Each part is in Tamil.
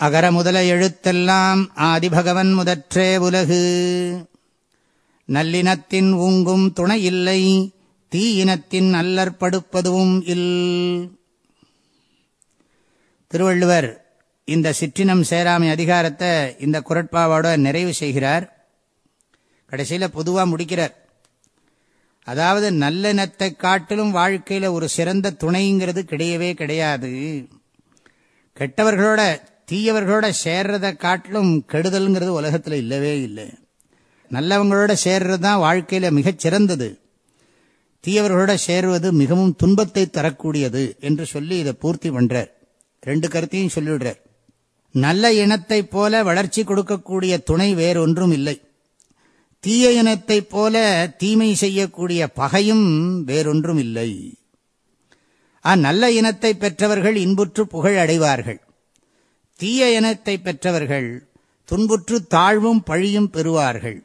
அகர முதல எழுத்தெல்லாம் ஆதிபகவன் முதற்றே உலகு. நல்லினத்தின் ஊங்கும் துணை இல்லை தீயினத்தின் அல்லற்படுப்பதுவும் இல். திருவள்ளுவர் இந்த சிற்றினம் சேராமை அதிகாரத்தை இந்த குரட்பாவோட நிறைவு செய்கிறார். கடைசியில் பொதுவாக முடிக்கிறார். அதாவது நல்லெண்ணத்தை காட்டிலும் வாழ்க்கையில் ஒரு சிறந்த துணைங்கிறது கிடையவே கிடையாது. கெட்டவர்களோட தீயவர்களோட சேர்றதை காட்டிலும் கெடுதல்ங்கிறது உலகத்தில் இல்லவே இல்லை. நல்லவங்களோட சேர்றது தான் வாழ்க்கையில் மிகச் சிறந்தது. தீயவர்களோட சேருவது மிகவும் துன்பத்தை தரக்கூடியது என்று சொல்லி இதை பூர்த்தி பண்றார். ரெண்டு கருத்தையும் சொல்லிவிடுறார். நல்ல இனத்தைப் போல வளர்ச்சி கொடுக்கக்கூடிய துணை வேறொன்றும் இல்லை. தீய இனத்தைப் போல தீமை செய்யக்கூடிய பகையும் வேறொன்றும் இல்லை. நல்ல இனத்தை பெற்றவர்கள் இன்புற்று புகழ் அடைவார்கள். தீய இனத்தை பெற்றவர்கள் துன்புற்று தாழ்வும் பழியும் பெறுவார்கள்.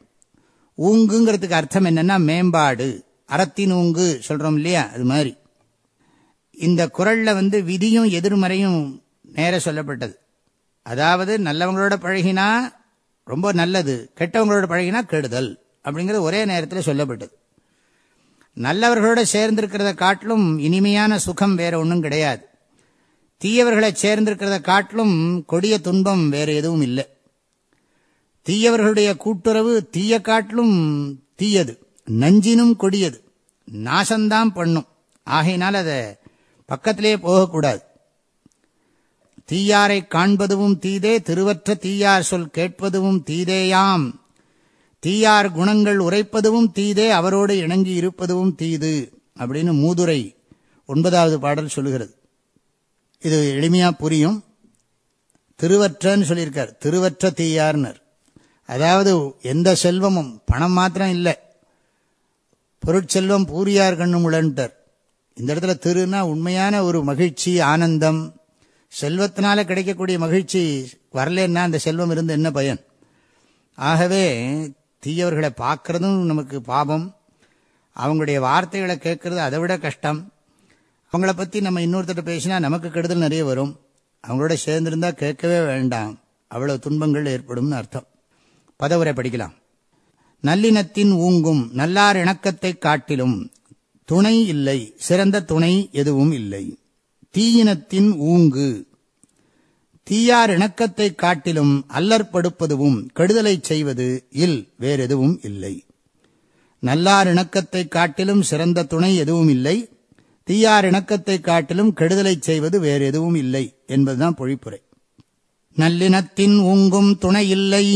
ஊங்குங்கிறதுக்கு அர்த்தம் என்னன்னா மேம்பாடு அறத்தின் ஊங்கு சொல்றோம் இல்லையா? அது மாதிரி. இந்த குரல்ல வந்து விதியும் எதிர்மறையும் நேர சொல்லப்பட்டது. அதாவது நல்லவங்களோட பழகினா ரொம்ப நல்லது கெட்டவங்களோட பழகினா கெடுதல் அப்படிங்கிறது ஒரே நேரத்தில் சொல்லப்பட்டது. நல்லவர்களோட சேர்ந்திருக்கிறத காட்டிலும் இனிமையான சுகம் வேற ஒன்றும் கிடையாது. தீயவர்களை சேர்ந்திருக்கிறத காட்டிலும் கொடிய துன்பம் வேறு எதுவும் இல்லை. தீயவர்களுடைய கூட்டுறவு தீய காட்டிலும் தீயது நஞ்சினும் கொடியது நாசந்தான் பண்ணும். ஆகையினால் அதை பக்கத்திலே போகக்கூடாது. தீயாரை காண்பதுவும் தீதே திருவற்ற தீயார் சொல் கேட்பதுவும் தீதேயாம். தீயார் குணங்கள் உரைப்பதுவும் தீதே அவரோடு இணங்கி இருப்பதும் தீது அப்படின்னு மூதுரை ஒன்பதாவது பாடல் சொல்லுகிறது. இது எளிமையாக புரியும். திருவற்றன்னு சொல்லியிருக்கார். திருவற்ற தீயார்னர். அதாவது எந்த செல்வமும் பணம் மாத்திரம் இல்லை. பொருட்செல்வம் பூரியார் கண்ணும் உளன்ட்டார். இந்த இடத்துல திருனா உண்மையான ஒரு மகிழ்ச்சி ஆனந்தம். செல்வத்தினால கிடைக்கக்கூடிய மகிழ்ச்சி வரலன்னா அந்த செல்வம் இருந்து என்ன பயன்? ஆகவே தீயவர்களை பார்க்கறதும் நமக்கு பாபம். அவங்களுடைய வார்த்தைகளை கேட்கறது அதை விட கஷ்டம். அவங்கள பற்றி நம்ம இன்னொருத்தட்ட பேசினா நமக்கு கெடுதல் நிறைய வரும். அவங்களோட சேர்ந்திருந்தா கேட்கவே வேண்டாம். அவ்வளவு துன்பங்கள் ஏற்படும் அர்த்தம். பதவுரை படிக்கலாம். நல்லினத்தின் ஊங்கும் நல்லார் இணக்கத்தை காட்டிலும் துணை இல்லை. சிறந்த துணை எதுவும் இல்லை. தீயினத்தின் ஊங்கு தீயார் இணக்கத்தை காட்டிலும் அல்லற்படுப்பதுவும் கெடுதலை செய்வது இல் வேறெதுவும் இல்லை. நல்லார் இணக்கத்தை காட்டிலும் சிறந்த துணை எதுவும் இல்லை. தீயார் இணக்கத்தை காட்டிலும் கெடுதலை செய்வது வேறு எதுவும் இல்லை என்பதுதான் பொழிப்புரை. நல்லினத்தின் ஊங்கும் துணை இல்லை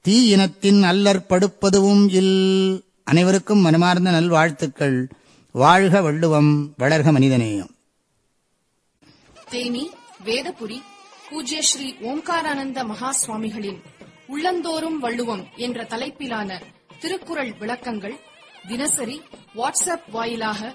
தீ இனத்தின் அல்லற்படுப்பதுவும் இல். அனைவருக்கும் மனமார்ந்த நல்வாழ்த்துக்கள். வாழ்க வள்ளுவம் வளர்க மனிதநேயம். தேனி வேதபுரி பூஜ்ய ஸ்ரீ ஓம்காரானந்த மகா சுவாமிகளின் உள்ளந்தோறும் வள்ளுவம் என்ற தலைப்பிலான திருக்குறள் விளக்கங்கள் தினசரி வாட்ஸ்அப் வாயிலாக